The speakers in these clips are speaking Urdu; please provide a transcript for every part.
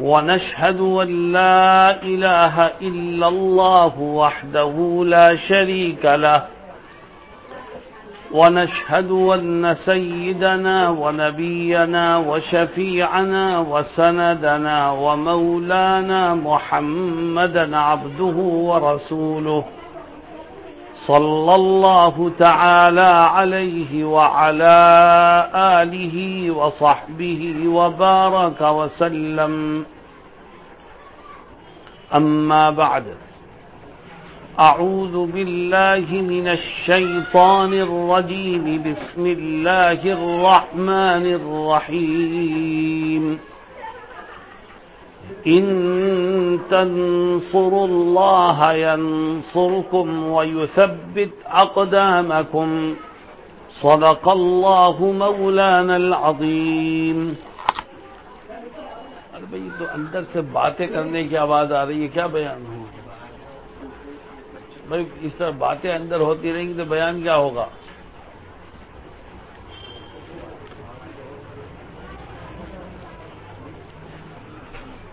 ونشهد أن لا إله إلا الله وحده لا شريك له. ونشهد أن سيدنا ونبينا وشفيعنا وسندنا ومولانا محمدا عبده ورسوله. صلى الله تعالى عليه وعلى آله وصحبه وبارك وسلم. أما بعد، أعوذ بالله من الشيطان الرجيم. بسم الله الرحمن الرحيم. إن تنصروا الله ينصركم ويثبت أقدامكم. صدق الله مولانا العظيم. ارے بھائی تو اندر سے باتیں کرنے کی آواز آ رہی ہے، کیا بیان ہو بھائی، اس طرح باتیں اندر ہوتی رہیں گی تو بیان کیا ہوگا؟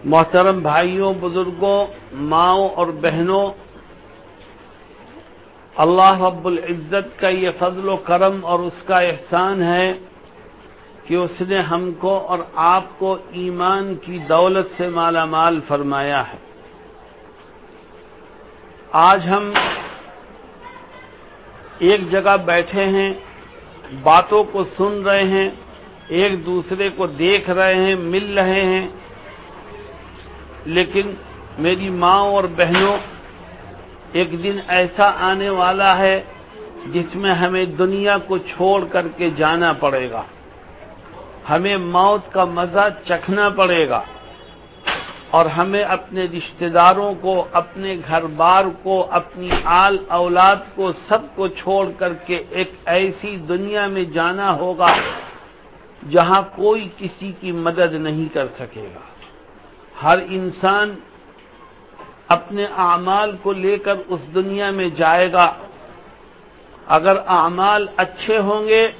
محترم بھائیوں، بزرگوں، ماؤں اور بہنوں، اللہ رب العزت کا یہ فضل و کرم اور اس کا احسان ہے کہ اس نے ہم کو اور آپ کو ایمان کی دولت سے مالا مال فرمایا ہے۔ آج ہم ایک جگہ بیٹھے ہیں، باتوں کو سن رہے ہیں، ایک دوسرے کو دیکھ رہے ہیں، مل رہے ہیں۔ لیکن میری ماں اور بہنوں، ایک دن ایسا آنے والا ہے جس میں ہمیں دنیا کو چھوڑ کر کے جانا پڑے گا۔ ہمیں موت کا مزہ چکھنا پڑے گا۔ اور ہمیں اپنے رشتہ داروں کو، اپنے گھر بار کو، اپنی آل اولاد کو، سب کو چھوڑ کر کے ایک ایسی دنیا میں جانا ہوگا جہاں کوئی کسی کی مدد نہیں کر سکے گا۔ ہر انسان اپنے اعمال کو لے کر اس دنیا میں جائے گا۔ اگر اعمال اچھے ہوں گے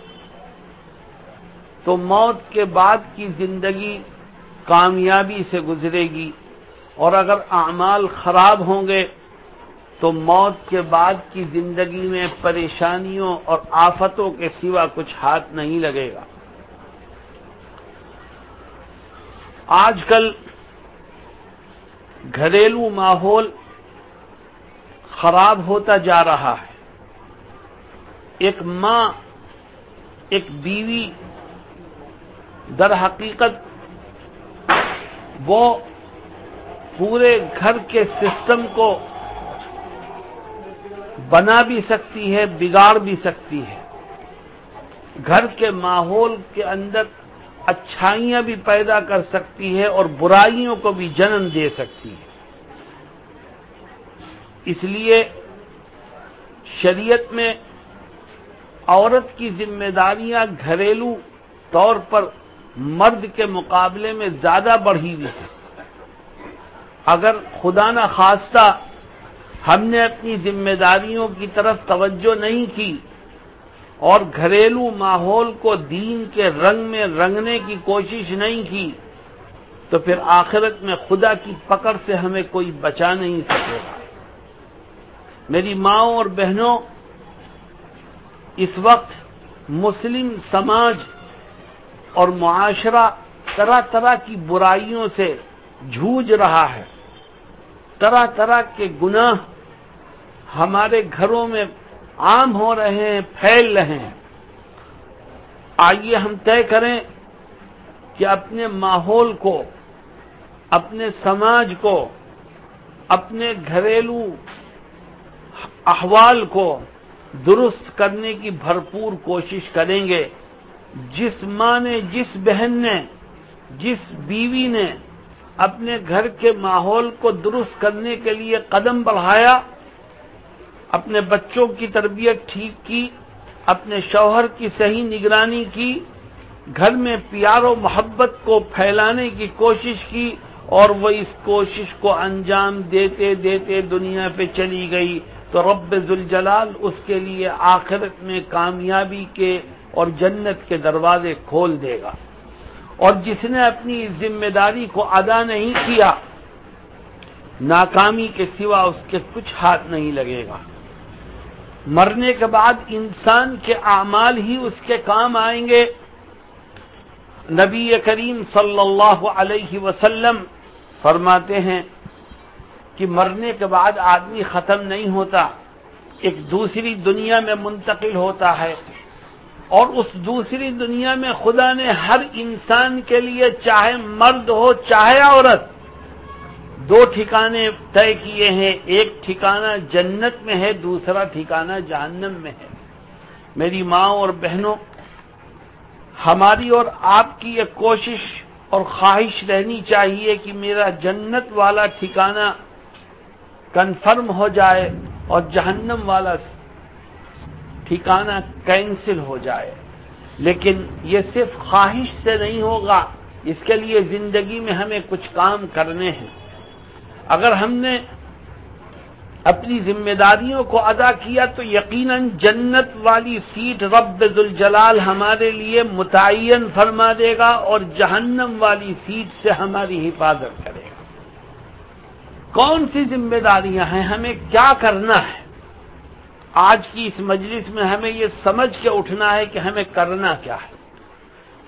تو موت کے بعد کی زندگی کامیابی سے گزرے گی۔ اور اگر اعمال خراب ہوں گے تو موت کے بعد کی زندگی میں پریشانیوں اور آفتوں کے سوا کچھ ہاتھ نہیں لگے گا۔ آج کل گھریلو ماحول خراب ہوتا جا رہا ہے۔ ایک ماں، ایک بیوی در حقیقت وہ پورے گھر کے سسٹم کو بنا بھی سکتی ہے، بگاڑ بھی سکتی ہے۔ گھر کے ماحول کے اندر اچھائیاں بھی پیدا کر سکتی ہے اور برائیوں کو بھی جنم دے سکتی ہے اس لیے شریعت میں عورت کی ذمہ داریاں گھریلو طور پر مرد کے مقابلے میں زیادہ بڑھی ہوئی ہیں۔ اگر خدا نہ خواستہ ہم نے اپنی ذمہ داریوں کی طرف توجہ نہیں کی اور گھریلو ماحول کو دین کے رنگ میں رنگنے کی کوشش نہیں کی، تو پھر آخرت میں خدا کی پکڑ سے ہمیں کوئی بچا نہیں سکے گا۔ میری ماؤں اور بہنوں، اس وقت مسلم سماج اور معاشرہ طرح طرح کی برائیوں سے جھوج رہا ہے، طرح طرح کے گناہ ہمارے گھروں میں عام ہو رہے ہیں، پھیل رہے ہیں۔ آئیے ہم طے کریں کہ اپنے ماحول کو، اپنے سماج کو، اپنے گھریلو احوال کو درست کرنے کی بھرپور کوشش کریں گے۔ جس ماں نے، جس بہن نے، جس بیوی نے اپنے گھر کے ماحول کو درست کرنے کے لیے قدم بڑھایا اپنے بچوں کی تربیت ٹھیک کی، اپنے شوہر کی صحیح نگرانی کی، گھر میں پیار و محبت کو پھیلانے کی کوشش کی اور وہ اس کوشش کو انجام دیتے دیتے دنیا پہ چلی گئی۔ تو رب ذوالجلال اس کے لیے آخرت میں کامیابی کے اور جنت کے دروازے کھول دے گا۔ اور جس نے اپنی ذمہ داری کو ادا نہیں کیا، ناکامی کے سوا اس کے کچھ ہاتھ نہیں لگے گا۔ مرنے کے بعد انسان کے اعمال ہی اس کے کام آئیں گے۔ نبی کریم صلی اللہ علیہ وسلم فرماتے ہیں کہ مرنے کے بعد آدمی ختم نہیں ہوتا، ایک دوسری دنیا میں منتقل ہوتا ہے۔ اور اس دوسری دنیا میں خدا نے ہر انسان کے لیے چاہے مرد ہو، چاہے عورت دو ٹھکانے طے کیے ہیں، ایک ٹھکانہ جنت میں ہے، دوسرا ٹھکانہ جہنم میں ہے۔ میری ماں اور بہنوں، ہماری اور آپ کی ایک کوشش اور خواہش رہنی چاہیے کہ میرا جنت والا ٹھکانہ کنفرم ہو جائے اور جہنم والا ٹھکانہ کینسل ہو جائے۔ لیکن یہ صرف خواہش سے نہیں ہوگا، اس کے لیے زندگی میں ہمیں کچھ کام کرنے ہیں۔ اگر ہم نے اپنی ذمہ داریوں کو ادا کیا تو یقیناً جنت والی سیٹ رب الجلال ہمارے لیے متعین فرما دے گا اور جہنم والی سیٹ سے ہماری حفاظت کرے گا۔ کون سی ذمہ داریاں ہیں؟ ہمیں کیا کرنا ہے؟ آج کی اس مجلس میں ہمیں یہ سمجھ کے اٹھنا ہے کہ ہمیں کرنا کیا ہے۔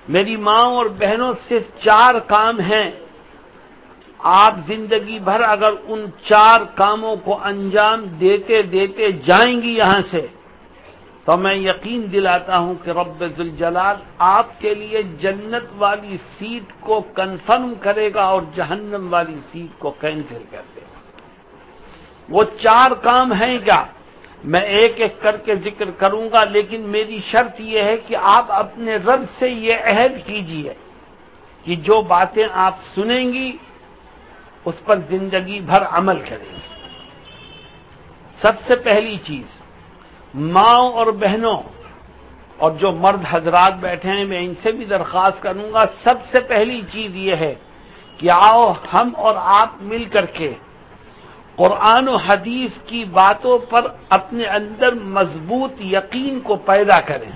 میری ماں اور بہنوں صرف چار کام ہیں۔ آپ زندگی بھر اگر ان چار کاموں کو انجام دیتے دیتے جائیں گی یہاں سے، تو میں یقین دلاتا ہوں کہ رب ذوالجلال آپ کے لیے جنت والی سیٹ کو کنفرم کرے گا اور جہنم والی سیٹ کو کینسل کر دے گا۔ وہ چار کام ہیں کیا؟ میں ایک ایک کر کے ذکر کروں گا، لیکن میری شرط یہ ہے کہ آپ اپنے رب سے یہ عہد کیجیے کہ جو باتیں آپ سنیں گی اس پر زندگی بھر عمل کریں گے۔ سب سے پہلی چیز ماں اور بہنوں، اور جو مرد حضرات بیٹھے ہیں، میں ان سے بھی درخواست کروں گا، سب سے پہلی چیز یہ ہے کہ آؤ ہم اور آپ مل کر کے قرآن و حدیث کی باتوں پر اپنے اندر مضبوط یقین کو پیدا کریں۔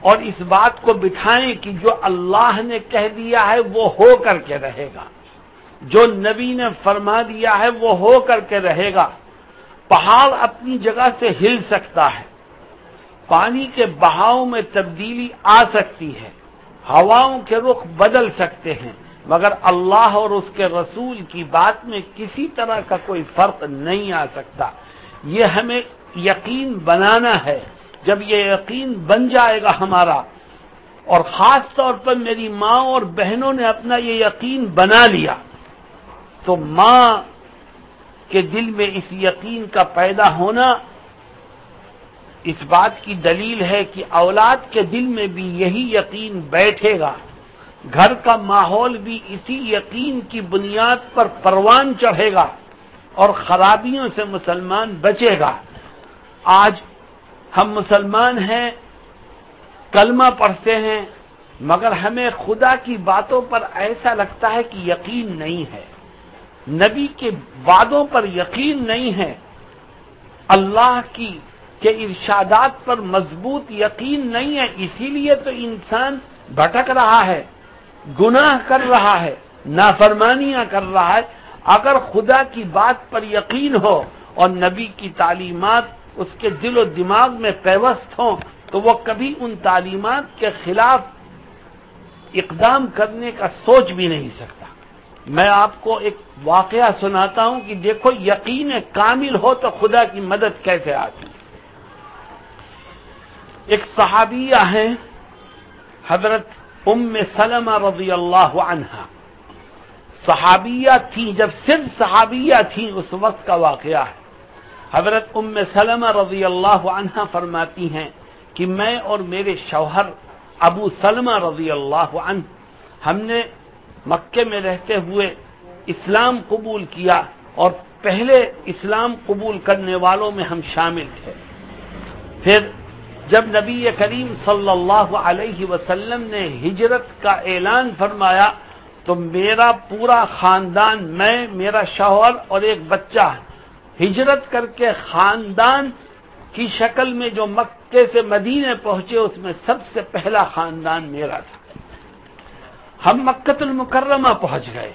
اور اس بات کو بٹھائیں کہ جو اللہ نے کہہ دیا ہے، وہ ہو کر کے رہے گا۔ جو نبی نے فرما دیا ہے وہ ہو کر کے رہے گا۔ پہاڑ اپنی جگہ سے ہل سکتا ہے۔ پانی کے بہاؤ میں تبدیلی آ سکتی ہے۔ ہواؤں کے رخ بدل سکتے ہیں۔ مگر اللہ اور اس کے رسول کی بات میں کسی طرح کا کوئی فرق نہیں آ سکتا۔ یہ ہمیں یقین بنانا ہے۔ جب یہ یقین بن جائے گا ہمارا۔ اور خاص طور پر میری ماں اور بہنوں نے اپنا یہ یقین بنا لیا۔ تو ماں کے دل میں اس یقین کا پیدا ہونا اس بات کی دلیل ہے کہ اولاد کے دل میں بھی یہی یقین بیٹھے گا۔ گھر کا ماحول بھی اسی یقین کی بنیاد پر پروان چڑھے گا اور خرابیوں سے مسلمان بچے گا۔ آج ہم مسلمان ہیں، کلمہ پڑھتے ہیں، مگر ہمیں خدا کی باتوں پر ایسا لگتا ہے کہ یقین نہیں ہے۔ نبی کے وعدوں پر یقین نہیں ہے، اللہ کی کے ارشادات پر مضبوط یقین نہیں ہے، اسی لیے تو انسان بھٹک رہا ہے، گناہ کر رہا ہے، نافرمانیاں کر رہا ہے۔ اگر خدا کی بات پر یقین ہو اور نبی کی تعلیمات اس کے دل و دماغ میں پیوست ہوں، تو وہ کبھی ان تعلیمات کے خلاف اقدام کرنے کا سوچ بھی نہیں سکتا۔ میں آپ کو ایک واقعہ سناتا ہوں کہ دیکھو یقین کامل ہو تو خدا کی مدد کیسے آتی ہے۔ ایک صحابیہ ہے حضرت ام سلمہ رضی اللہ عنہا۔ صحابیہ تھی، جب صرف صحابیہ تھی، اس وقت کا واقعہ ہے۔ حضرت ام سلمہ رضی اللہ عنہا فرماتی ہیں کہ میں اور میرے شوہر ابو سلمہ رضی اللہ عنہ، ہم نے مکے میں رہتے ہوئے اسلام قبول کیا اور پہلے اسلام قبول کرنے والوں میں ہم شامل تھے۔ پھر جب نبی کریم صلی اللہ علیہ وسلم نے ہجرت کا اعلان فرمایا تو میرا پورا خاندان، میں، میرا شوہر اور ایک بچہ ہجرت کر کے خاندان کی شکل میں جو مکے سے مدینے پہنچے، اس میں سب سے پہلا خاندان میرا تھا۔ ہم مکت المکرمہ پہنچ گئے۔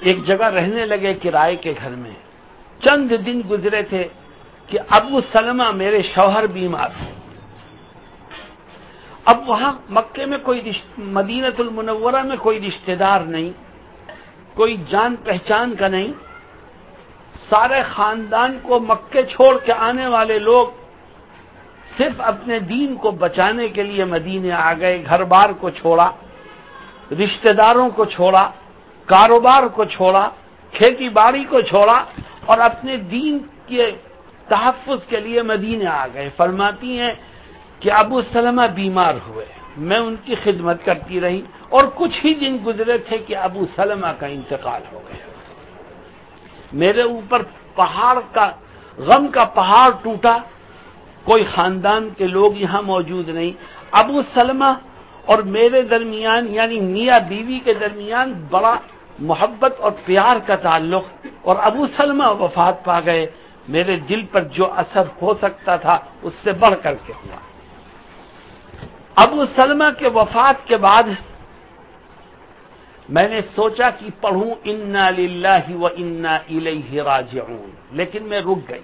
ایک جگہ رہنے لگے کرائے کے گھر میں۔ چند دن گزرے تھے کہ ابو سلمہ میرے شوہر بیمار ہو اب وہاں مکے میں کوئی مدینت المنورہ میں کوئی رشتہ دار نہیں، کوئی جان پہچان کا نہیں۔ سارے خاندان کو مکے چھوڑ کے آنے والے لوگ صرف اپنے دین کو بچانے کے لیے مدینے آ گئے، گھر بار کو چھوڑا۔ رشتہ داروں کو چھوڑا، کاروبار کو چھوڑا، کھیتی باڑی کو چھوڑا اور اپنے دین کے تحفظ کے لیے مدینے آ گئے۔ فرماتی ہیں کہ ابو سلمہ بیمار ہوئے۔ میں ان کی خدمت کرتی رہی اور کچھ ہی دن گزرے تھے کہ ابو سلمہ کا انتقال ہو گیا۔ میرے اوپر پہاڑ کا، غم کا پہاڑ ٹوٹا۔ کوئی خاندان کے لوگ یہاں موجود نہیں۔ ابو سلمہ اور میرے درمیان یعنی میاں بیوی کے درمیان بڑا محبت اور پیار کا تعلق اور ابو سلمہ وفات پا گئے۔ میرے دل پر جو اثر ہو سکتا تھا، اس سے بڑھ کر کے ہوا۔ ابو سلمہ کے وفات کے بعد میں نے سوچا کہ پڑھوں، انا للہ و انا الیہ راجعون۔ لیکن میں رک گئی۔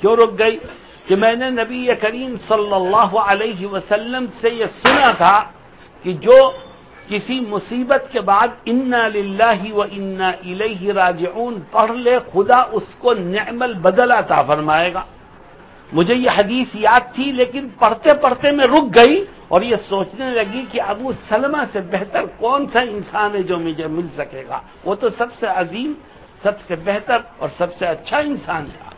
کیوں رک گئی؟ کہ میں نے نبی کریم صلی اللہ علیہ وسلم سے یہ سنا تھا کہ جو کسی مصیبت کے بعد انا للہ و انا الیہ راجعون پڑھ لے، خدا اس کو نعمل بدل عطا فرمائے گا۔ مجھے یہ حدیث یاد تھی، لیکن پڑھتے پڑھتے میں رک گئی اور یہ سوچنے لگی کہ ابو سلمہ سے بہتر کون سا انسان ہے جو مجھے مل سکے گا؟ وہ تو سب سے عظیم، سب سے بہتر اور سب سے اچھا انسان تھا۔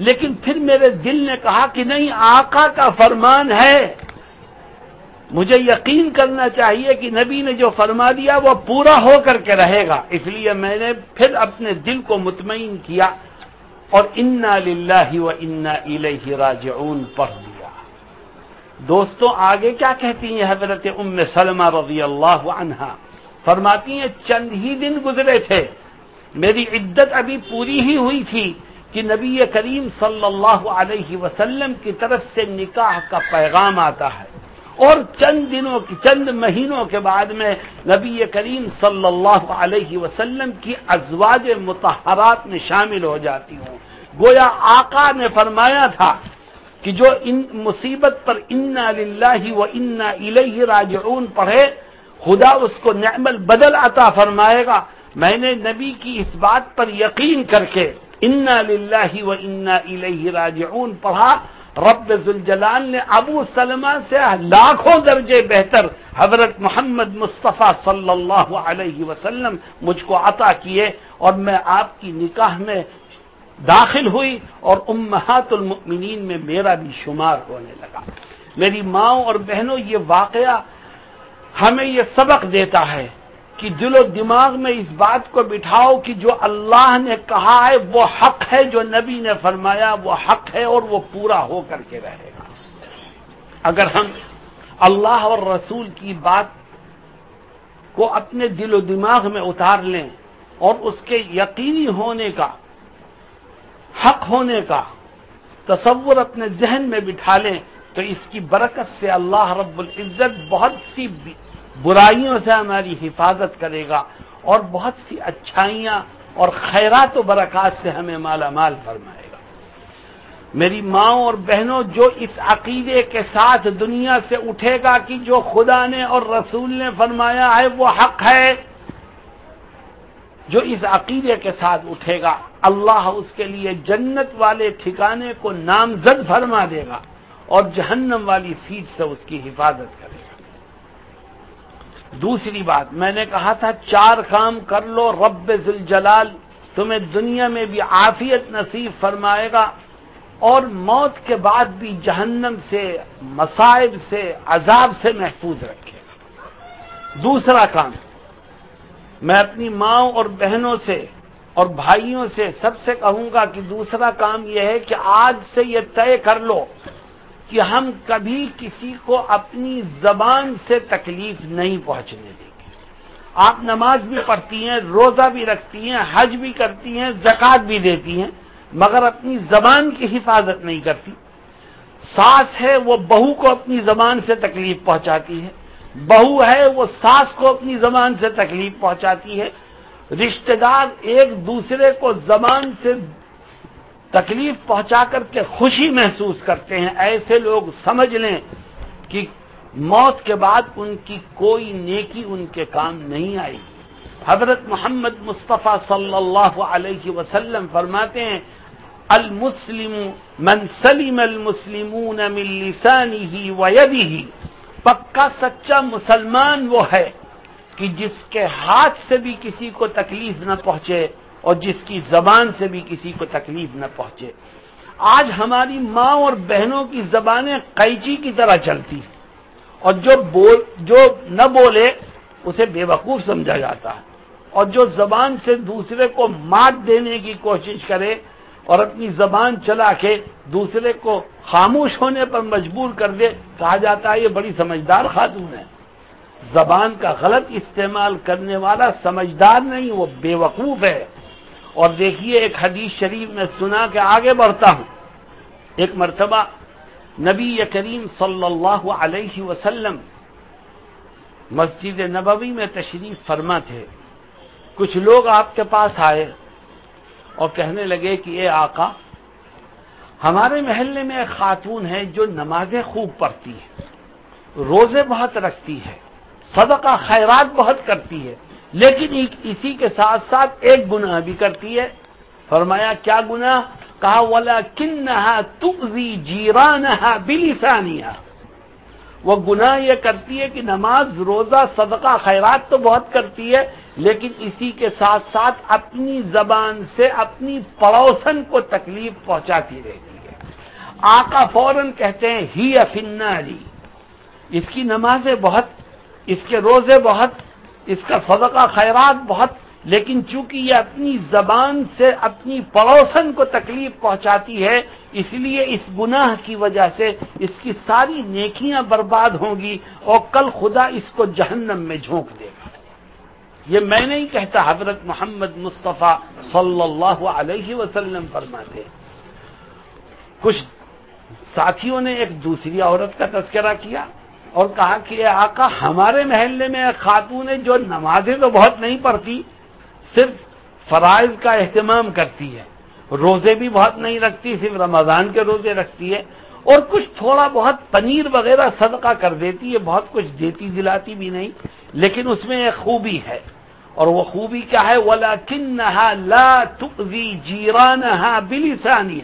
لیکن پھر میرے دل نے کہا کہ نہیں، آقا کا فرمان ہے۔ مجھے یقین کرنا چاہیے کہ نبی نے جو فرما دیا وہ پورا ہو کر کے رہے گا۔ اس لیے میں نے پھر اپنے دل کو مطمئن کیا اور انا للہ و انا الیہ راجعون پڑھ دیا دوستوں آگے کیا کہتی ہیں حضرت ام سلمہ رضی اللہ عنہا؟ فرماتی ہیں، چند ہی دن گزرے تھے۔ میری عدت ابھی پوری ہی ہوئی تھی۔ کہ نبی کریم صلی اللہ علیہ وسلم کی طرف سے نکاح کا پیغام آتا ہے اور چند دنوں کی چند مہینوں کے بعد میں نبی کریم صلی اللہ علیہ وسلم کی ازواج متحرات میں شامل ہو جاتی ہوں۔ گویا آقا نے فرمایا تھا کہ جو ان مصیبت پر انا للہ و انا الیہ راجعون پڑھے، خدا اس کو نعمل بدل عطا فرمائے گا۔ میں نے نبی کی اس بات پر یقین کر کے انا للہ و انا الیہ راجعون پڑھا رب ذوالجلال نے ابو سلمہ سے لاکھوں درجے بہتر حضرت محمد مصطفیٰ صلی اللہ علیہ وسلم مجھ کو عطا کیے اور میں آپ کی نکاح میں داخل ہوئی اور امہات المؤمنین میں میرا بھی شمار ہونے لگا میری ماں اور بہنوں یہ واقعہ ہمیں یہ سبق دیتا ہے کہ دل و دماغ میں اس بات کو بٹھاؤ کہ جو اللہ نے کہا ہے وہ حق ہے، جو نبی نے فرمایا وہ حق ہے اور وہ پورا ہو کر کے رہے گا۔ اگر ہم اللہ اور رسول کی بات کو اپنے دل و دماغ میں اتار لیں اور اس کے یقینی ہونے کا، حق ہونے کا تصور اپنے ذہن میں بٹھا لیں، تو اس کی برکت سے اللہ رب العزت بہت سی برائیوں سے ہماری حفاظت کرے گا اور بہت سی اچھائیاں اور خیرات و برکات سے ہمیں مالا مال فرمائے گا۔ میری ماں اور بہنوں جو اس عقیدے کے ساتھ دنیا سے اٹھے گا کہ جو خدا نے اور رسول نے فرمایا ہے وہ حق ہے، جو اس عقیدے کے ساتھ اٹھے گا، اللہ اس کے لیے جنت والے ٹھکانے کو نامزد فرما دے گا اور جہنم والی سیٹ سے اس کی حفاظت کرے گا۔ دوسری بات، میں نے کہا تھا چار کام کر لو، رب ذوالجلال تمہیں دنیا میں بھی عافیت نصیب فرمائے گا، اور موت کے بعد بھی جہنم سے، مصائب سے، عذاب سے محفوظ رکھے۔ گا دوسرا کام، میں اپنی ماں اور بہنوں سے اور بھائیوں سے سب سے کہوں گا کہ دوسرا کام یہ ہے کہ آج سے یہ طے کر لو کہ ہم کبھی کسی کو اپنی زبان سے تکلیف نہیں پہنچنے دیں گے۔ آپ نماز بھی پڑھتی ہیں، روزہ بھی رکھتی ہیں، حج بھی کرتی ہیں زکات بھی دیتی ہیں، مگر اپنی زبان کی حفاظت نہیں کرتی۔ ساس ہے، وہ بہو کو اپنی زبان سے تکلیف پہنچاتی ہے۔ بہو ہے، وہ ساس کو اپنی زبان سے تکلیف پہنچاتی ہے۔ رشتہ دار ایک دوسرے کو زبان سے تکلیف پہنچا کر کے خوشی محسوس کرتے ہیں۔ ایسے لوگ سمجھ لیں کہ موت کے بعد ان کی کوئی نیکی ان کے کام نہیں آئی۔ حضرت محمد مصطفیٰ صلی اللہ علیہ وسلم فرماتے ہیں، المسلم من سلم المسلمون من لسانه ويده پکا سچا مسلمان وہ ہے کہ جس کے ہاتھ سے بھی کسی کو تکلیف نہ پہنچے۔ اور جس کی زبان سے بھی کسی کو تکلیف نہ پہنچے۔ آج ہماری ماں اور بہنوں کی زبانیں قیچی کی طرح چلتی اور جو بول، جو نہ بولے، اسے بے وقوف سمجھا جاتا ہے۔ اور جو زبان سے دوسرے کو مات دینے کی کوشش کرے اور اپنی زبان چلا کے دوسرے کو خاموش ہونے پر مجبور کر دے، کہا جاتا ہے یہ بڑی سمجھدار خاتون ہے۔ زبان کا غلط استعمال کرنے والا سمجھدار نہیں، وہ بے وقوف ہے۔ اور دیکھیے ایک حدیث شریف میں سنا کے آگے بڑھتا ہوں۔ ایک مرتبہ نبی کریم صلی اللہ علیہ وسلم مسجد نبوی میں تشریف فرما تھے۔ کچھ لوگ آپ کے پاس آئے اور کہنے لگے کہ اے آقا، ہمارے محلے میں ایک خاتون ہے جو نمازیں خوب پڑھتی ہے، روزے بہت رکھتی ہے، صدقہ خیرات بہت کرتی ہے۔ لیکن اسی کے ساتھ ساتھ ایک گناہ بھی کرتی ہے۔ فرمایا، کیا گناہ؟ کہا والا کنہا تغذی جیرانہا بلسانیہ وہ گناہ یہ کرتی ہے کہ نماز، روزہ، صدقہ، خیرات تو بہت کرتی ہے، لیکن اسی کے ساتھ ساتھ اپنی زبان سے اپنی پڑوسن کو تکلیف پہنچاتی رہتی ہے۔ آقا فوراً کہتے ہیں، ہی افناری اس کی نمازیں بہت، اس کے روزے بہت اس کا صدقہ خیرات بہت، لیکن چونکہ یہ اپنی زبان سے اپنی پڑوسن کو تکلیف پہنچاتی ہے، اس لیے اس گناہ کی وجہ سے اس کی ساری نیکیاں برباد ہوں گی اور کل خدا اس کو جہنم میں جھونک دے گا۔ یہ میں نہیں کہتا، حضرت محمد مصطفیٰ صلی اللہ علیہ وسلم فرماتے کچھ ساتھیوں نے ایک دوسری عورت کا تذکرہ کیا۔ اور کہا کہ آقا ہمارے محلے میں خاتون ہے جو نمازیں تو بہت نہیں پڑھتی، صرف فرائض کا اہتمام کرتی ہے۔ روزے بھی بہت نہیں رکھتی، صرف رمضان کے روزے رکھتی ہے۔ اور کچھ تھوڑا بہت پنیر وغیرہ صدقہ کر دیتی ہے، بہت کچھ دیتی دلاتی بھی نہیں، لیکن اس میں ایک خوبی ہے۔ اور وہ خوبی کیا ہے؟ ولا کن لا تقضی جیران بلسانی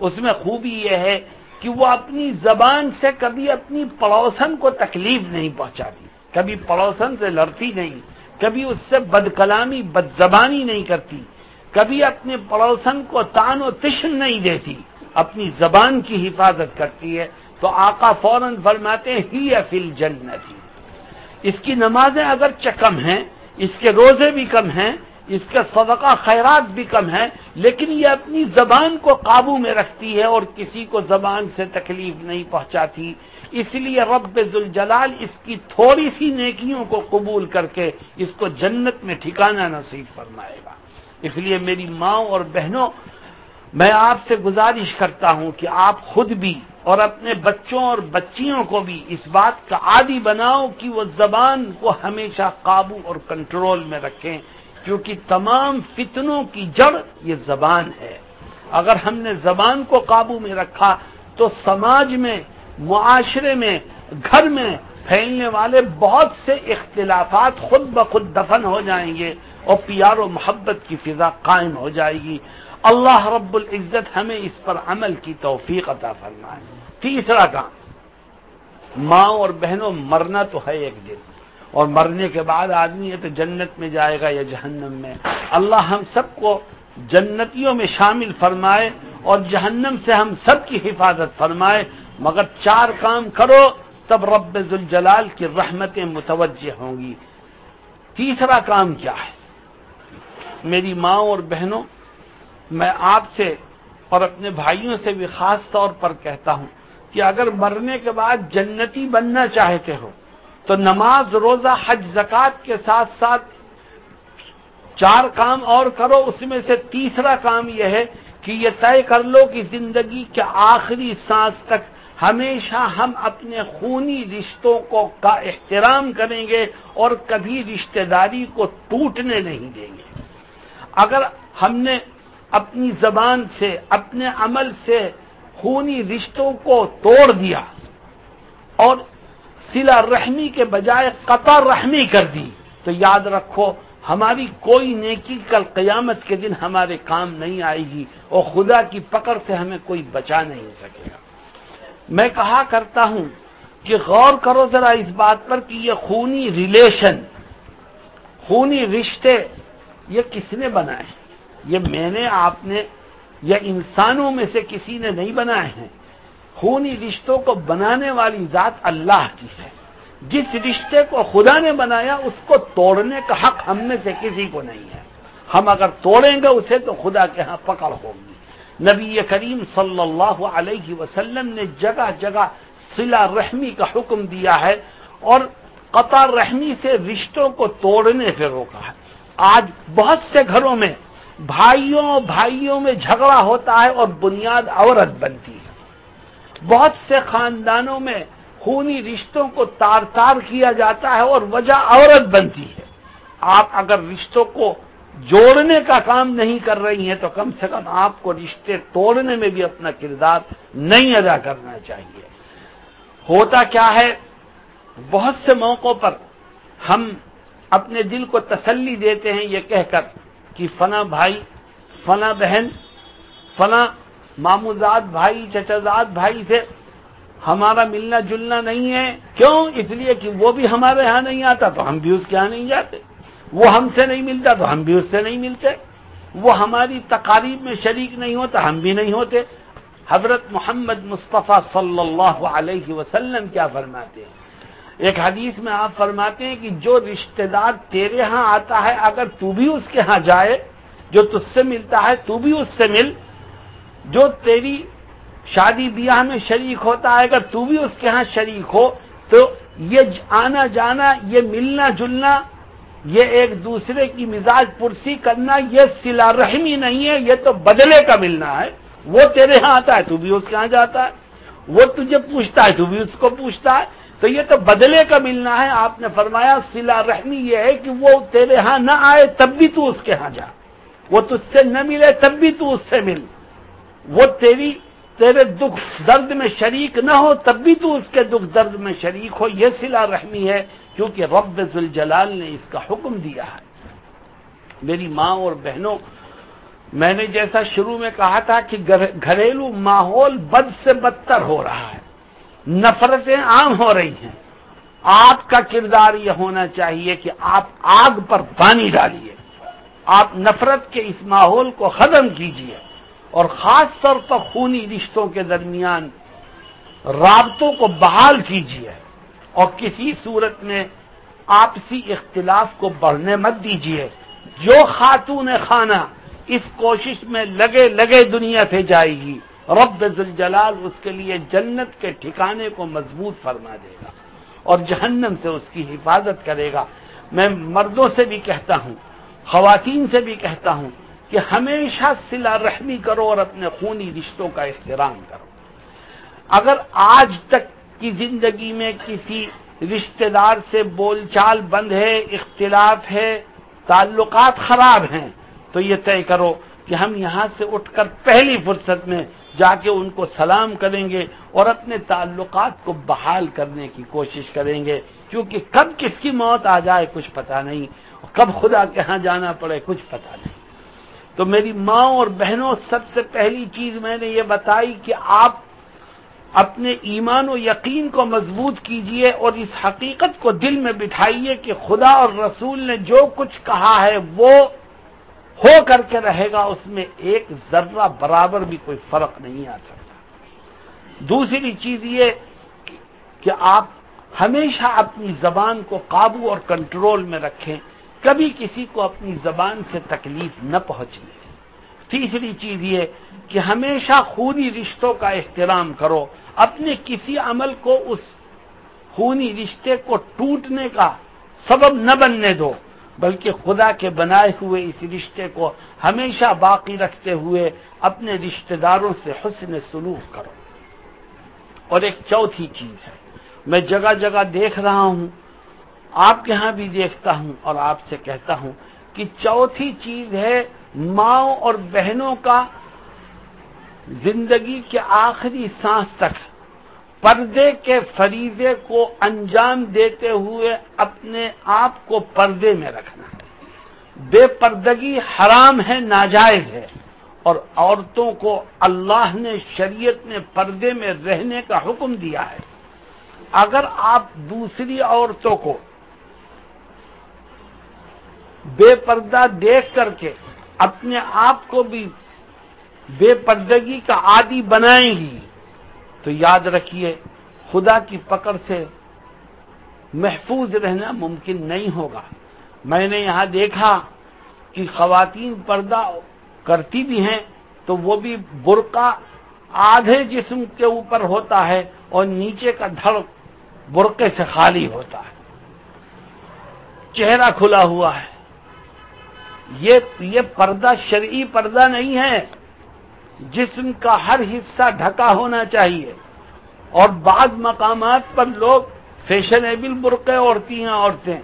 اس میں خوبی یہ ہے کہ وہ اپنی زبان سے کبھی اپنی پڑوسن کو تکلیف نہیں پہنچاتی، کبھی پڑوسن سے لڑتی نہیں، کبھی اس سے بد کلامی بد زبانی نہیں کرتی، کبھی اپنے پڑوسن کو تان و تشن نہیں دیتی، اپنی زبان کی حفاظت کرتی ہے۔ تو آقا فوراً فرماتے ہیں، ہی افل جنتی اس کی نمازیں اگر چکم ہیں، اس کے روزے بھی کم ہیں اس کا صدقہ خیرات بھی کم ہے لیکن یہ اپنی زبان کو قابو میں رکھتی ہے اور کسی کو زبان سے تکلیف نہیں پہنچاتی۔ اس لیے رب ذوالجلال اس کی تھوڑی سی نیکیوں کو قبول کر کے اس کو جنت میں ٹھکانہ نصیب فرمائے گا۔ اس لیے میری ماں اور بہنوں، میں آپ سے گزارش کرتا ہوں کہ آپ خود بھی اور اپنے بچوں اور بچیوں کو بھی اس بات کا عادی بناؤ کہ وہ زبان کو ہمیشہ قابو اور کنٹرول میں رکھیں۔ کیونکہ تمام فتنوں کی جڑ یہ زبان ہے۔ اگر ہم نے زبان کو قابو میں رکھا تو سماج میں، معاشرے میں، گھر میں پھیلنے والے بہت سے اختلافات خود بخود دفن ہو جائیں گے اور پیار و محبت کی فضا قائم ہو جائے گی۔ اللہ رب العزت ہمیں اس پر عمل کی توفیق عطا فرمائے۔ تیسرا کام، ماں اور بہنوں مرنا تو ہے ایک دن۔ اور مرنے کے بعد آدمی ہے تو جنت میں جائے گا یا جہنم میں۔ اللہ ہم سب کو جنتیوں میں شامل فرمائے اور جہنم سے ہم سب کی حفاظت فرمائے۔ مگر چار کام کرو، تب رب الجلال کی رحمتیں متوجہ ہوں گی۔ تیسرا کام کیا ہے؟ میری ماں اور بہنوں، میں آپ سے اور اپنے بھائیوں سے بھی خاص طور پر کہتا ہوں کہ اگر مرنے کے بعد جنتی بننا چاہتے ہو تو نماز، روزہ، حج، زکات کے ساتھ ساتھ چار کام اور کرو، اس میں سے تیسرا کام یہ ہے کہ یہ طے کر لو کہ زندگی کے آخری سانس تک ہمیشہ ہم اپنے خونی رشتوں کو کا احترام کریں گے اور کبھی رشتہ داری کو ٹوٹنے نہیں دیں گے۔ اگر ہم نے اپنی زبان سے، اپنے عمل سے خونی رشتوں کو توڑ دیا اور سلا رحمی کے بجائے قطر رحمی کر دی۔ تو یاد رکھو، ہماری کوئی نیکی کل قیامت کے دن ہمارے کام نہیں آئے گی اور خدا کی پکڑ سے ہمیں کوئی بچا نہیں سکے گا۔ میں کہا کرتا ہوں کہ غور کرو ذرا اس بات پر کہ یہ خونی ریلیشن، خونی رشتے یہ کس نے بنائے؟ یہ میں نے، آپ نے، یا انسانوں میں سے کسی نے نہیں بنائے ہیں؟ خونی رشتوں کو بنانے والی ذات اللہ کی ہے۔ جس رشتے کو خدا نے بنایا، اس کو توڑنے کا حق ہم میں سے کسی کو نہیں ہے۔ ہم اگر توڑیں گے اسے تو خدا کے ہاں پکڑ ہوگی۔ نبی کریم صلی اللہ علیہ وسلم نے جگہ جگہ سلا رحمی کا حکم دیا ہے اور قطع رحمی سے رشتوں کو توڑنے سے روکا ہے۔ آج بہت سے گھروں میں بھائیوں بھائیوں میں جھگڑا ہوتا ہے اور بنیاد عورت بنتی ہے۔ بہت سے خاندانوں میں خونی رشتوں کو تار تار کیا جاتا ہے اور وجہ عورت بنتی ہے۔ آپ اگر رشتوں کو جوڑنے کا کام نہیں کر رہی ہیں تو کم سے کم آپ کو رشتے توڑنے میں بھی اپنا کردار نہیں ادا کرنا چاہیے۔ ہوتا کیا ہے؟ بہت سے موقعوں پر ہم اپنے دل کو تسلی دیتے ہیں یہ کہہ کر کہ فنا بھائی فنا بہن فنا ماموزاد بھائی چچازاد بھائی سے ہمارا ملنا جلنا نہیں ہے۔ کیوں؟ اس لیے کہ وہ بھی ہمارے ہاں نہیں آتا تو ہم بھی اس کے ہاں نہیں جاتے۔ وہ ہم سے نہیں ملتا تو ہم بھی اس سے نہیں ملتے۔ وہ ہماری تقاریب میں شریک نہیں ہوتا، ہم بھی نہیں ہوتے۔ حضرت محمد مصطفیٰ صلی اللہ علیہ وسلم کیا فرماتے ہیں؟ ایک حدیث میں آپ فرماتے ہیں کہ جو رشتہ دار تیرے ہاں آتا ہے، اگر تو بھی اس کے ہاں جائے، جو تج سے ملتا ہے تو بھی اس سے مل۔ جو تیری شادی بیاہ میں شریک ہوتا ہے، اگر تو بھی اس کے ہاں شریک ہو، تو یہ آنا جانا، یہ ملنا جلنا، یہ ایک دوسرے کی مزاج پرسی کرنا، یہ سلا رحمی نہیں ہے، یہ تو بدلے کا ملنا ہے۔ وہ تیرے ہاں آتا ہے، تو بھی اس کے ہاں جاتا ہے۔ وہ تجھے پوچھتا ہے، تو بھی اس کو پوچھتا ہے۔ تو یہ تو بدلے کا ملنا ہے۔ آپ نے فرمایا، سلا رحمی یہ ہے کہ وہ تیرے ہاں نہ آئے، تب بھی تو اس کے ہاں جا۔ وہ تجھ سے نہ ملے، تب بھی تو اس سے مل۔ وہ تیری، تیرے دکھ درد میں شریک نہ ہو، تب بھی تو اس کے دکھ درد میں شریک ہو۔ یہ سلا رحمی ہے، کیونکہ رب الجلال نے اس کا حکم دیا ہے۔ میری ماں اور بہنوں، میں نے جیسا شروع میں کہا تھا کہ گھریلو ماحول بد سے بدتر ہو رہا ہے۔ نفرتیں عام ہو رہی ہیں۔ آپ کا کردار یہ ہونا چاہیے کہ آپ آگ پر پانی ڈالیے۔ آپ نفرت کے اس ماحول کو ختم کیجیے۔ اور خاص طور پر خونی رشتوں کے درمیان رابطوں کو بحال کیجیے اور کسی صورت میں آپسی اختلاف کو بڑھنے مت دیجیے۔ جو خاتون خانہ، اس کوشش میں لگے لگے دنیا سے جائے گی۔ رب الجلال اس کے لیے جنت کے ٹھکانے کو مضبوط فرما دے گا اور جہنم سے اس کی حفاظت کرے گا۔ میں مردوں سے بھی کہتا ہوں، خواتین سے بھی کہتا ہوں کہ ہمیشہ سلا رحمی کرو اور اپنے خونی رشتوں کا احترام کرو۔ اگر آج تک کی زندگی میں کسی رشتہ دار سے بول چال بند ہے، اختلاف ہے، تعلقات خراب ہیں، تو یہ طے کرو کہ ہم یہاں سے اٹھ کر پہلی فرصت میں جا کے ان کو سلام کریں گے اور اپنے تعلقات کو بحال کرنے کی کوشش کریں گے۔ کیونکہ کب کس کی موت آ جائے کچھ پتا نہیں، کب خدا کے ہاں جانا پڑے کچھ پتا نہیں۔ تو میری ماں اور بہنوں، سب سے پہلی چیز میں نے یہ بتائی کہ آپ اپنے ایمان و یقین کو مضبوط کیجیے اور اس حقیقت کو دل میں بٹھائیے کہ خدا اور رسول نے جو کچھ کہا ہے وہ ہو کر کے رہے گا، اس میں ایک ذرہ برابر بھی کوئی فرق نہیں آ سکتا۔ دوسری چیز یہ کہ آپ ہمیشہ اپنی زبان کو قابو اور کنٹرول میں رکھیں۔ کبھی کسی کو اپنی زبان سے تکلیف نہ پہنچنے تیسری چیز یہ کہ ہمیشہ خونی رشتوں کا احترام کرو۔ اپنے کسی عمل کو اس خونی رشتے کو ٹوٹنے کا سبب نہ بننے دو، بلکہ خدا کے بنائے ہوئے اس رشتے کو ہمیشہ باقی رکھتے ہوئے اپنے رشتہ داروں سے حسن سلوک کرو۔ اور ایک چوتھی چیز ہے، میں جگہ جگہ دیکھ رہا ہوں۔ آپ کے ہاں بھی دیکھتا ہوں اور آپ سے کہتا ہوں کہ چوتھی چیز ہے ماؤں اور بہنوں کا زندگی کے آخری سانس تک پردے کے فریضے کو انجام دیتے ہوئے اپنے آپ کو پردے میں رکھنا بے پردگی حرام ہے، ناجائز ہے اور عورتوں کو اللہ نے شریعت میں پردے میں رہنے کا حکم دیا ہے۔ اگر آپ دوسری عورتوں کو بے پردہ دیکھ کر کے اپنے آپ کو بھی بے پردگی کا عادی بنائیں گی۔ تو یاد رکھیے، خدا کی پکڑ سے محفوظ رہنا ممکن نہیں ہوگا۔ میں نے یہاں دیکھا کہ خواتین پردہ کرتی بھی ہیں تو وہ بھی برقع آدھے جسم کے اوپر ہوتا ہے اور نیچے کا دھڑ برقے سے خالی ہوتا ہے۔ چہرہ کھلا ہوا ہے۔ یہ یہ پردہ شرعی پردہ نہیں ہے۔ جسم کا ہر حصہ ڈھکا ہونا چاہیے۔ اور بعض مقامات پر لوگ فیشنیبل برقے اوڑھتی ہیں، عورتیں۔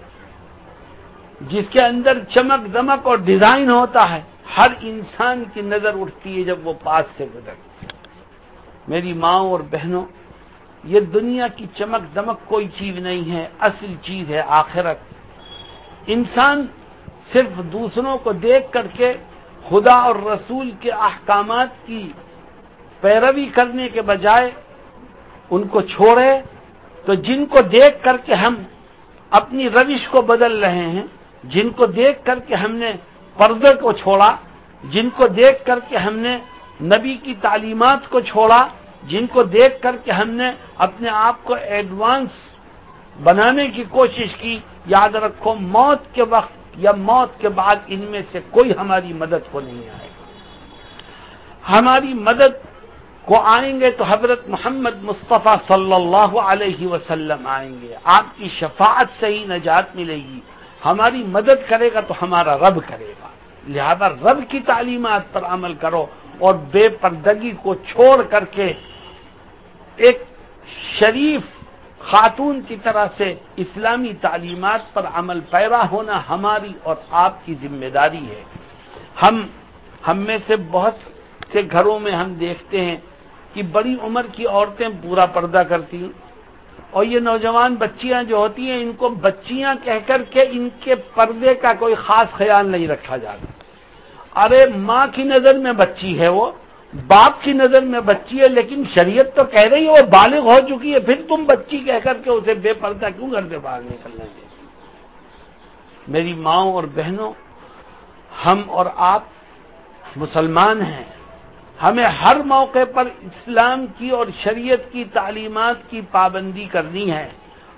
جس کے اندر چمک دمک اور ڈیزائن ہوتا ہے، ہر انسان کی نظر اٹھتی ہے جب وہ پاس سے گزرتی میری ماں اور بہنوں، یہ دنیا کی چمک دمک کوئی چیز نہیں ہے، اصل چیز ہے آخرت۔ انسان صرف دوسروں کو دیکھ کر کے خدا اور رسول کے احکامات کی پیروی کرنے کے بجائے ان کو چھوڑے، تو جن کو دیکھ کر کے ہم اپنی روش کو بدل رہے ہیں، جن کو دیکھ کر کے ہم نے پردے کو چھوڑا، جن کو دیکھ کر کے ہم نے نبی کی تعلیمات کو چھوڑا، جن کو دیکھ کر کے ہم نے اپنے آپ کو ایڈوانس بنانے کی کوشش کی، یاد رکھو موت کے وقت یا موت کے بعد ان میں سے کوئی ہماری مدد کو نہیں آئے ہماری مدد کو آئیں گے تو حضرت محمد مصطفیٰ صلی اللہ علیہ وسلم آئیں گے۔ آپ کی شفاعت سے ہی نجات ملے گی۔ ہماری مدد کرے گا تو ہمارا رب کرے گا۔ لہذا رب کی تعلیمات پر عمل کرو اور بے پردگی کو چھوڑ کر کے ایک شریف خاتون کی طرح سے اسلامی تعلیمات پر عمل پیرا ہونا ہماری اور آپ کی ذمہ داری ہے۔ ہم ہم میں سے بہت سے گھروں میں ہم دیکھتے ہیں کہ بڑی عمر کی عورتیں پورا پردہ کرتی ہیں۔ اور یہ نوجوان بچیاں جو ہوتی ہیں، ان کو بچیاں کہہ کر کے ان کے پردے کا کوئی خاص خیال نہیں رکھا جاتا۔ ارے، ماں کی نظر میں بچی ہے وہ۔ باپ کی نظر میں بچی ہے، لیکن شریعت تو کہہ رہی ہے، وہ بالغ ہو چکی ہے، پھر تم بچی کہہ کر کے اسے بے پردہ کیوں گھر سے باہر نکلنے دیں میری ماؤں اور بہنوں، ہم اور آپ مسلمان ہیں۔ ہمیں ہر موقع پر اسلام کی اور شریعت کی تعلیمات کی پابندی کرنی ہے۔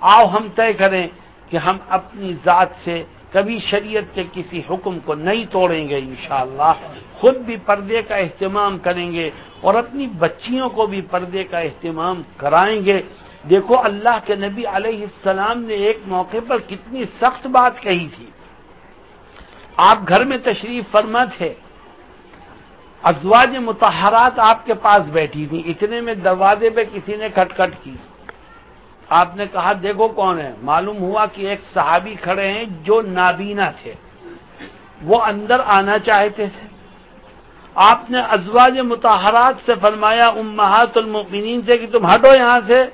آؤ ہم طے کریں کہ ہم اپنی ذات سے کبھی شریعت کے کسی حکم کو نہیں توڑیں گے، انشاءاللہ۔ خود بھی پردے کا اہتمام کریں گے اور اپنی بچیوں کو بھی پردے کا اہتمام کرائیں گے۔ دیکھو اللہ کے نبی علیہ السلام نے ایک موقع پر کتنی سخت بات کہی تھی۔ آپ گھر میں تشریف فرما تھے۔ ازواج متحرات آپ کے پاس بیٹھی تھی اتنے میں دروازے پہ کسی نے کھٹ کھٹ کی۔ آپ نے کہا، دیکھو کون ہے؟ معلوم ہوا کہ ایک صحابی کھڑے ہیں جو نابینا تھے۔ وہ اندر آنا چاہتے تھے۔ آپ نے ازواج متحرات سے فرمایا، امہات المؤمنین سے کہ تم ہٹو یہاں سے،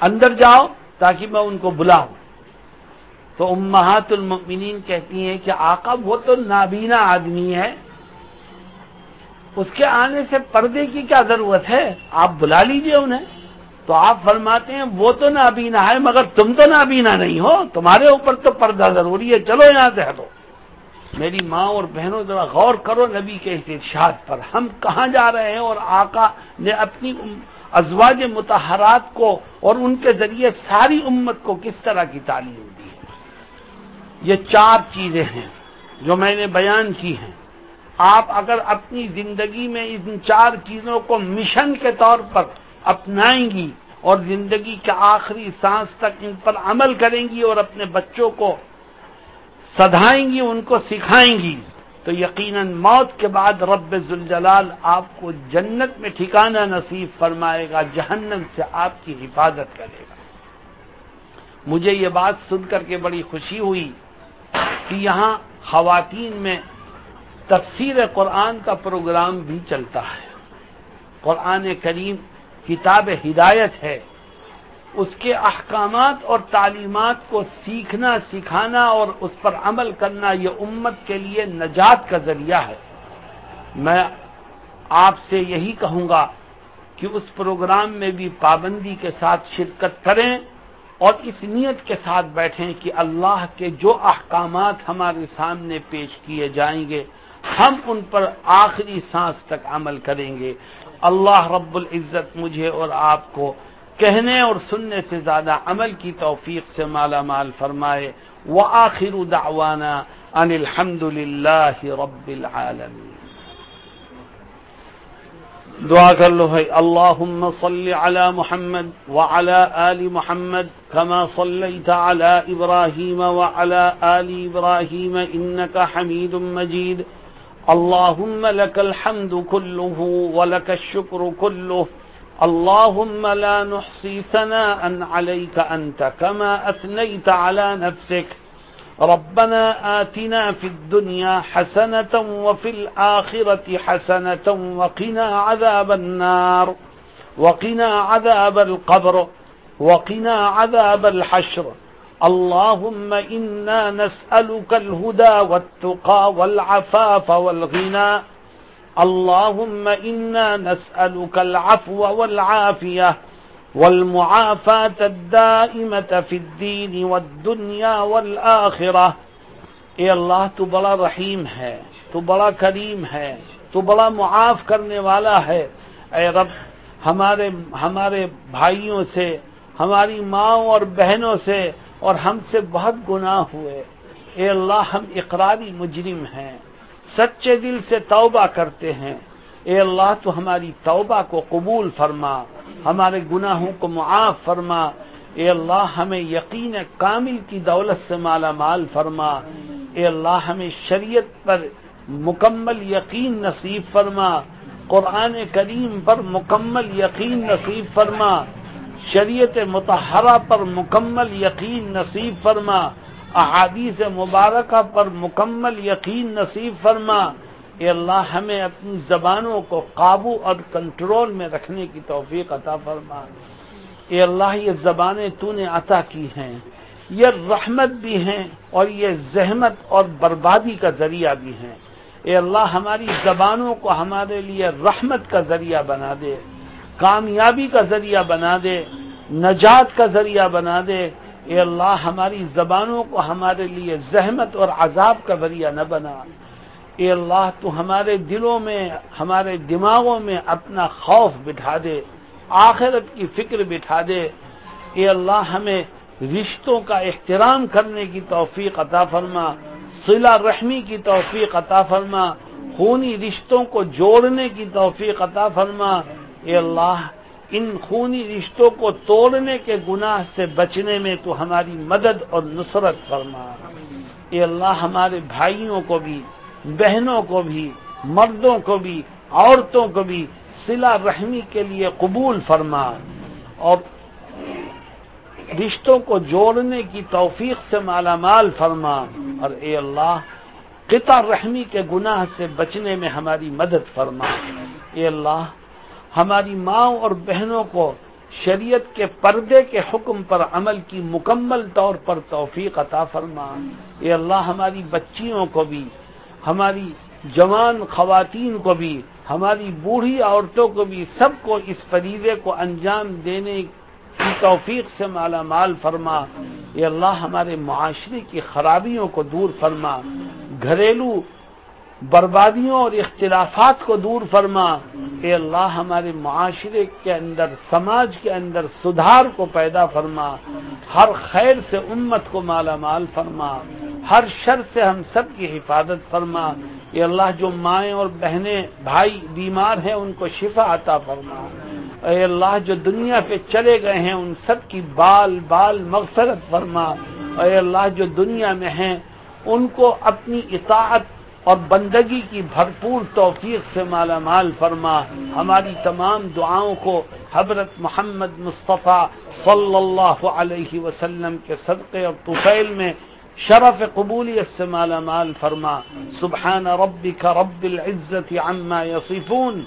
اندر جاؤ تاکہ میں ان کو بلاؤں۔ تو امہات المؤمنین کہتی ہیں کہ آقا وہ تو نابینا آدمی ہے، اس کے آنے سے پردے کی کیا ضرورت ہے؟ آپ بلا لیجیے انہیں۔ تو آپ فرماتے ہیں، وہ تو نابینا ہے، مگر تم تو نابینا نہیں ہو، تمہارے اوپر تو پردہ ضروری ہے، چلو یہاں سے ہٹو۔ میری ماں اور بہنوں، ذرا غور کرو نبی کے اس ارشاد پر۔ ہم کہاں جا رہے ہیں؟ اور آقا نے اپنی ازواج متحرات کو اور ان کے ذریعے ساری امت کو کس طرح کی تعلیم دی ہے؟ یہ چار چیزیں ہیں جو میں نے بیان کی ہیں۔ آپ اگر اپنی زندگی میں ان چار چیزوں کو مشن کے طور پر اپنائیں گی اور زندگی کے آخری سانس تک ان پر عمل کریں گی اور اپنے بچوں کو سدھائیں گی، ان کو سکھائیں گی۔ تو یقیناً موت کے بعد رب ذوالجلال آپ کو جنت میں ٹھکانہ نصیب فرمائے گا، جہنم سے آپ کی حفاظت کرے گا۔ مجھے یہ بات سن کر کے بڑی خوشی ہوئی کہ یہاں خواتین میں تفسیر قرآن کا پروگرام بھی چلتا ہے۔ قرآن کریم کتاب ہدایت ہے۔ اس کے احکامات اور تعلیمات کو سیکھنا، سکھانا اور اس پر عمل کرنا یہ امت کے لیے نجات کا ذریعہ ہے۔ میں آپ سے یہی کہوں گا کہ اس پروگرام میں بھی پابندی کے ساتھ شرکت کریں اور اس نیت کے ساتھ بیٹھیں کہ اللہ کے جو احکامات ہمارے سامنے پیش کیے جائیں گے، ہم ان پر آخری سانس تک عمل کریں گے۔ اللہ رب العزت مجھے اور آپ کو کہنے اور سننے سے زیادہ عمل کی توفیق سے مالا مال فرمائے وہ آخر دعوانا ان الحمد للہ رب العالمین۔ دعا کر لو بھائی اللہ صلی علی محمد وعلى آل محمد كما صليت على إبراهيم وعلى آل إبراهيم إنك حميد مجيد اللهم لك الحمد كله ولك الشكر كله اللهم لا نحصي ثناء عليك أنت كما أثنيت على نفسك. ربنا آتنا في الدنيا حسنة وفي الآخرة حسنة وقنا عذاب النار. وقنا عذاب القبر. وقنا عذاب الحشر. اللهم إنا نسألك الهدى والتقى والعفاف والغنى. اللهم إنا نسألك العفو والعافية والمعافاة الدائمة في الدين والدنيا والآخرة اے اللہ، تو بڑا رحیم ہے، تو بڑا کریم ہے، تو بڑا معاف کرنے والا ہے۔ اے رب، ہمارے ہمارے بھائیوں سے، ہماری ماں اور بہنوں سے اور ہم سے بہت گناہ ہوئے۔ اے اللہ، ہم اقراری مجرم ہیں۔ سچے دل سے توبہ کرتے ہیں۔ اے اللہ، تو ہماری توبہ کو قبول فرما، ہمارے گناہوں کو معاف فرما۔ اے اللہ، ہمیں یقین کامل کی دولت سے مالا مال فرما۔ اے اللہ، ہمیں شریعت پر مکمل یقین نصیب فرما۔ قرآن کریم پر مکمل یقین نصیب فرما۔ شریعت متحرہ پر مکمل یقین نصیب فرما۔ احادیث مبارکہ پر مکمل یقین نصیب فرما اے اللہ ہمیں اپنی زبانوں کو قابو اور کنٹرول میں رکھنے کی توفیق عطا فرما۔ اے اللہ، یہ زبانیں تو نے عطا کی ہیں، یہ رحمت بھی ہیں اور یہ زحمت اور بربادی کا ذریعہ بھی ہیں۔ اے اللہ، ہماری زبانوں کو ہمارے لیے رحمت کا ذریعہ بنا دے، کامیابی کا ذریعہ بنا دے، نجات کا ذریعہ بنا دے۔ اے اللہ ہماری زبانوں کو ہمارے لیے زحمت اور عذاب کا ذریعہ نہ بنا۔ اے اللہ تو ہمارے دلوں میں، ہمارے دماغوں میں اپنا خوف بٹھا دے، آخرت کی فکر بٹھا دے۔ اے اللہ ہمیں رشتوں کا احترام کرنے کی توفیق عطا فرما، صلہ رحمی کی توفیق عطا فرما، خونی رشتوں کو جوڑنے کی توفیق عطا فرما۔ اے اللہ ان خونی رشتوں کو توڑنے کے گناہ سے بچنے میں تو ہماری مدد اور نصرت فرما۔ اے اللہ، ہمارے بھائیوں کو بھی، بہنوں کو بھی، مردوں کو بھی، عورتوں کو بھی سلا رحمی کے لیے قبول فرما۔ اور رشتوں کو جوڑنے کی توفیق سے مالا مال فرما۔ اور اے اللہ، قطع رحمی کے گناہ سے بچنے میں ہماری مدد فرما۔ اے اللہ ہماری ماں اور بہنوں کو شریعت کے پردے کے حکم پر عمل کی مکمل طور پر توفیق عطا فرما۔ اے اللہ، ہماری بچیوں کو بھی، ہماری جوان خواتین کو بھی، ہماری بوڑھی عورتوں کو بھی، سب کو اس فریضے کو انجام دینے کی توفیق سے مالا مال فرما۔ یہ اللہ، ہمارے معاشرے کی خرابیوں کو دور فرما۔ گھریلو بربادیوں اور اختلافات کو دور فرما اے اللہ ہمارے معاشرے کے اندر، سماج کے اندر سدھار کو پیدا فرما، ہر خیر سے امت کو مالا مال فرما، ہر شر سے ہم سب کی حفاظت فرما۔ اے اللہ جو مائیں اور بہنیں، بھائی بیمار ہیں، ان کو شفا عطا فرما۔ اے اللہ جو دنیا پہ چلے گئے ہیں، ان سب کی بال بال مغفرت فرما۔ اے اللہ جو دنیا میں ہیں، ان کو اپنی اطاعت اور بندگی کی بھرپور توفیق سے مالا مال فرما ہماری تمام دعاؤں کو حضرت محمد مصطفیٰ صلی اللہ علیہ وسلم کے صدقے اور طفیل میں شرف قبولیت سے مالا مال فرما سبحان ربك رب العزة عما يصفون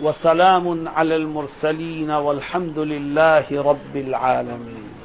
وسلام على المرسلين والحمد لله رب العالمين